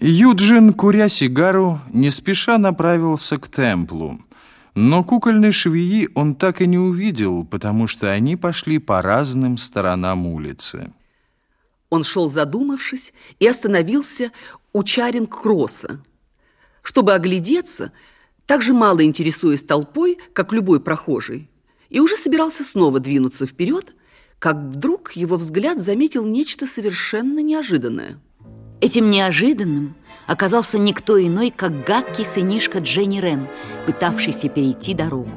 Юджин, куря сигару, не спеша направился к темплу. Но кукольной швеи он так и не увидел, потому что они пошли по разным сторонам улицы. Он шел задумавшись и остановился у Чаринг-Кросса. Чтобы оглядеться, так же мало интересуясь толпой, как любой прохожий, и уже собирался снова двинуться вперед, как вдруг его взгляд заметил нечто совершенно неожиданное. Этим неожиданным оказался никто иной, как гадкий сынишка Дженни Рен, пытавшийся перейти дорогу.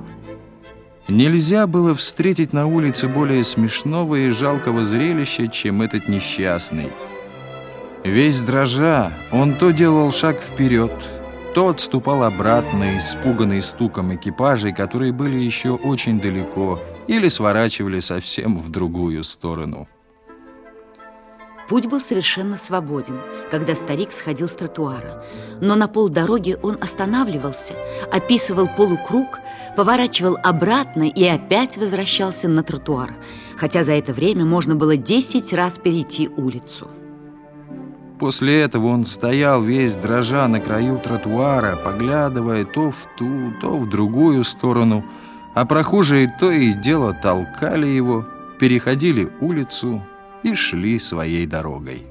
Нельзя было встретить на улице более смешного и жалкого зрелища, чем этот несчастный. Весь дрожа, он то делал шаг вперед, то отступал обратно, испуганный стуком экипажей, которые были еще очень далеко, или сворачивали совсем в другую сторону. Путь был совершенно свободен, когда старик сходил с тротуара. Но на полдороги он останавливался, описывал полукруг, поворачивал обратно и опять возвращался на тротуар, хотя за это время можно было десять раз перейти улицу. После этого он стоял весь дрожа на краю тротуара, поглядывая то в ту, то в другую сторону, а прохожие то и дело толкали его, переходили улицу и шли своей дорогой.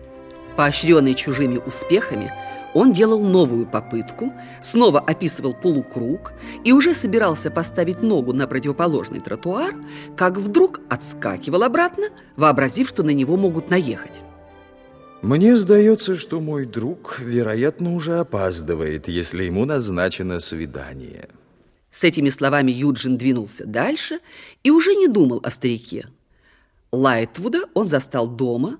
Поощренный чужими успехами, он делал новую попытку, снова описывал полукруг и уже собирался поставить ногу на противоположный тротуар, как вдруг отскакивал обратно, вообразив, что на него могут наехать. Мне сдается, что мой друг, вероятно, уже опаздывает, если ему назначено свидание. С этими словами Юджин двинулся дальше и уже не думал о старике. Лайтвуда он застал дома,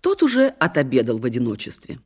тот уже отобедал в одиночестве.